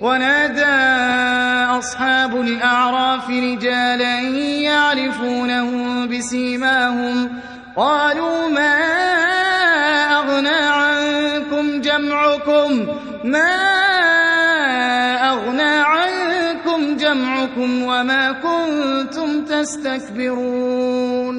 ونادى أصحاب الأعراف رجالا يعرفونه بسيماهم. قالوا ما أغنى عنكم جمعكم؟ ما أغنى عنكم جمعكم وما كنتم تستكبرون؟